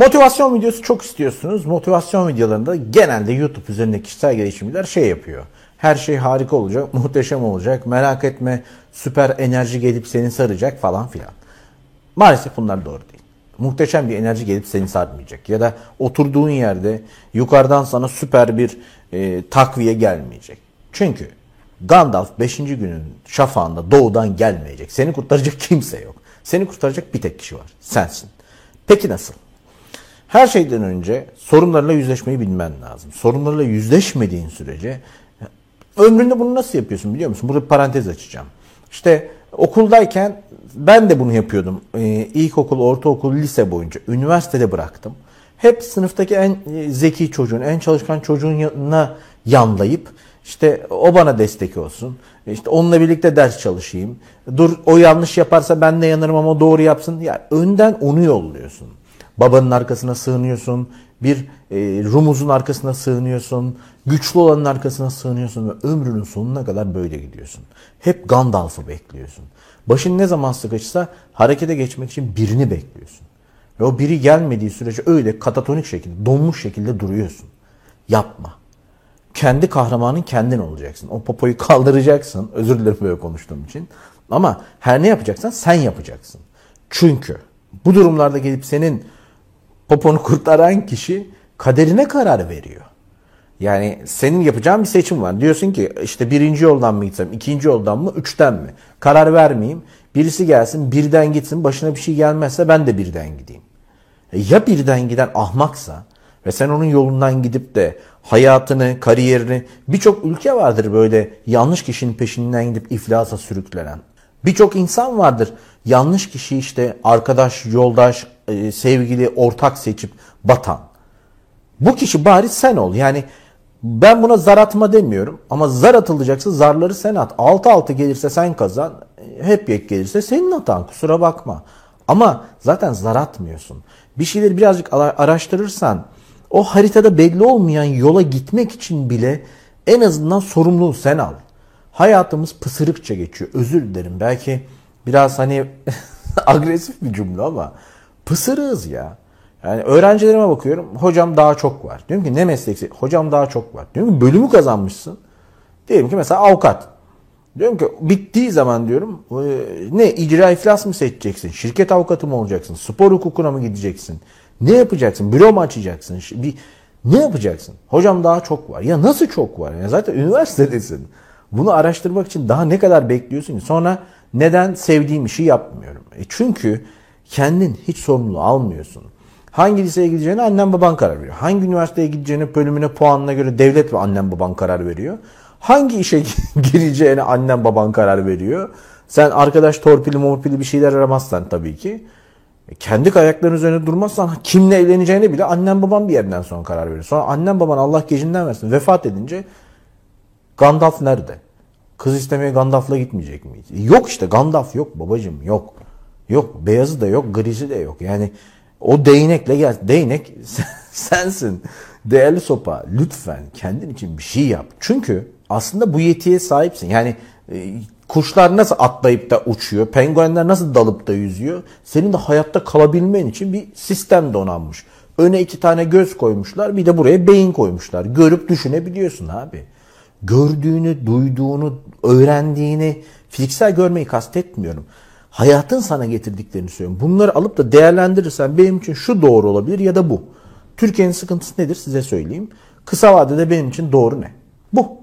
Motivasyon videosu çok istiyorsunuz. Motivasyon videolarında genelde YouTube üzerindeki kişisel gelişimciler şey yapıyor. Her şey harika olacak, muhteşem olacak, merak etme, süper enerji gelip seni saracak falan filan. Maalesef bunlar doğru değil. Muhteşem bir enerji gelip seni sarmayacak. Ya da oturduğun yerde yukarıdan sana süper bir e, takviye gelmeyecek. Çünkü Gandalf 5. günün şafağında doğudan gelmeyecek. Seni kurtaracak kimse yok. Seni kurtaracak bir tek kişi var. Sensin. Peki nasıl? Her şeyden önce sorunlarla yüzleşmeyi bilmen lazım. Sorunlarla yüzleşmediğin sürece ömründe bunu nasıl yapıyorsun biliyor musun? Burada parantez açacağım. İşte okuldayken ben de bunu yapıyordum. Ee, ilkokul, ortaokul, lise boyunca. Üniversitede bıraktım. Hep sınıftaki en zeki çocuğun, en çalışkan çocuğun yanına yanlayıp işte o bana destek olsun. İşte onunla birlikte ders çalışayım. Dur o yanlış yaparsa ben de yanarım ama doğru yapsın. Ya önden onu yolluyorsun. Babanın arkasına sığınıyorsun. Bir e, rumuzun arkasına sığınıyorsun. Güçlü olanın arkasına sığınıyorsun ve ömrünün sonuna kadar böyle gidiyorsun. Hep Gandalf'ı bekliyorsun. Başın ne zaman sıkışsa harekete geçmek için birini bekliyorsun. Ve o biri gelmediği sürece öyle katatonik şekilde, donmuş şekilde duruyorsun. Yapma. Kendi kahramanın kendin olacaksın. O popoyu kaldıracaksın. Özür dilerim böyle konuştuğum için. Ama her ne yapacaksan sen yapacaksın. Çünkü bu durumlarda gelip senin poponu kurtaran kişi kaderine karar veriyor. Yani senin yapacağın bir seçim var. Diyorsun ki işte birinci yoldan mı gitsem, ikinci yoldan mı, üçten mi? Karar vermeyeyim. Birisi gelsin, birden gitsin, başına bir şey gelmezse ben de birden gideyim. E ya birden giden ahmaksa ve sen onun yolundan gidip de hayatını, kariyerini birçok ülke vardır böyle yanlış kişinin peşinden gidip iflasa sürüklenen. Birçok insan vardır yanlış kişi işte arkadaş, yoldaş, e, sevgili, ortak seçip batan. Bu kişi bari sen ol. Yani ben buna zar atma demiyorum ama zar atılacaksa zarları sen at. Altı altı gelirse sen kazan. Hep yek gelirse senin hatan kusura bakma. Ama zaten zar atmıyorsun. Bir şeyleri birazcık araştırırsan o haritada belli olmayan yola gitmek için bile en azından sorumluluğu sen al. Hayatımız pısırıkça geçiyor. Özür dilerim. Belki biraz hani agresif bir cümle ama pısırığız ya. Yani öğrencilerime bakıyorum. Hocam daha çok var. Diyorum ki ne mesleksi? Hocam daha çok var. Diyorum ki bölümü kazanmışsın. Diyelim ki mesela avukat. Diyorum ki bittiği zaman diyorum ne icra iflas mı seçeceksin? Şirket avukatı mı olacaksın? Spor hukukuna mı gideceksin? Ne yapacaksın? Büro mu açacaksın? Bir, ne yapacaksın? Hocam daha çok var. Ya nasıl çok var? Ya zaten üniversitedesin. Bunu araştırmak için daha ne kadar bekliyorsun ki? Sonra neden sevdiğim işi yapmıyorum? E çünkü kendin hiç sorumluluğu almıyorsun. Hangi liseye gideceğine annen baban karar veriyor. Hangi üniversiteye gideceğine bölümüne puanına göre devlet ve annen baban karar veriyor. Hangi işe gireceğine annen baban karar veriyor. Sen arkadaş torpili morpili bir şeyler aramazsan tabii ki. E, kendi ayaklarının üzerine durmazsan kimle evleneceğine bile annen baban bir yerden sonra karar veriyor. Sonra annen baban Allah gecinden versin vefat edince Gandalf nerede? Kız istemeye Gandalf'la gitmeyecek miyiz? Yok işte Gandalf yok babacım yok. Yok beyazı da yok grisi de yok. Yani o değnekle gel. Değnek sensin. Değerli sopa lütfen kendin için bir şey yap. Çünkü aslında bu yetiye sahipsin. Yani e, kuşlar nasıl atlayıp da uçuyor, penguenler nasıl dalıp da yüzüyor. Senin de hayatta kalabilmen için bir sistem donanmış. Öne iki tane göz koymuşlar, bir de buraya beyin koymuşlar. Görüp düşünebiliyorsun abi. Gördüğünü, duyduğunu, öğrendiğini, fiziksel görmeyi kastetmiyorum hayatın sana getirdiklerini söylüyorum. Bunları alıp da değerlendirirsen benim için şu doğru olabilir ya da bu. Türkiye'nin sıkıntısı nedir size söyleyeyim. Kısa vadede benim için doğru ne? Bu.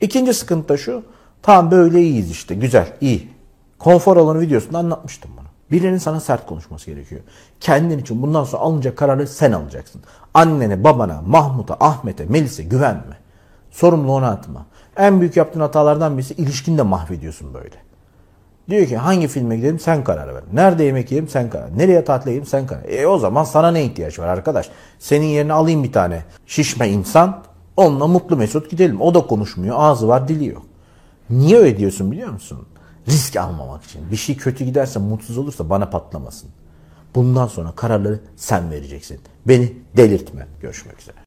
İkinci sıkıntı da şu. Tamam böyle iyiyiz işte güzel iyi. Konfor alanı videosunda anlatmıştım bunu. Birinin sana sert konuşması gerekiyor. Kendin için bundan sonra alınacak kararı sen alacaksın. Annene, babana, Mahmut'a, Ahmet'e, Melis'e güvenme. Sorumluluğunu atma. En büyük yaptığın hatalardan birisi ilişkini de mahvediyorsun böyle. Diyor ki hangi filme gidelim sen karar ver. Nerede yemek yiyelim sen karar. Nereye tatile gidelim sen karar. E o zaman sana ne ihtiyaç var arkadaş? Senin yerine alayım bir tane şişme insan. Onunla mutlu mesut gidelim. O da konuşmuyor. Ağzı var dili yok. Niye öyle diyorsun biliyor musun? Risk almamak için. Bir şey kötü giderse mutsuz olursa bana patlamasın. Bundan sonra kararları sen vereceksin. Beni delirtme. Görüşmek üzere.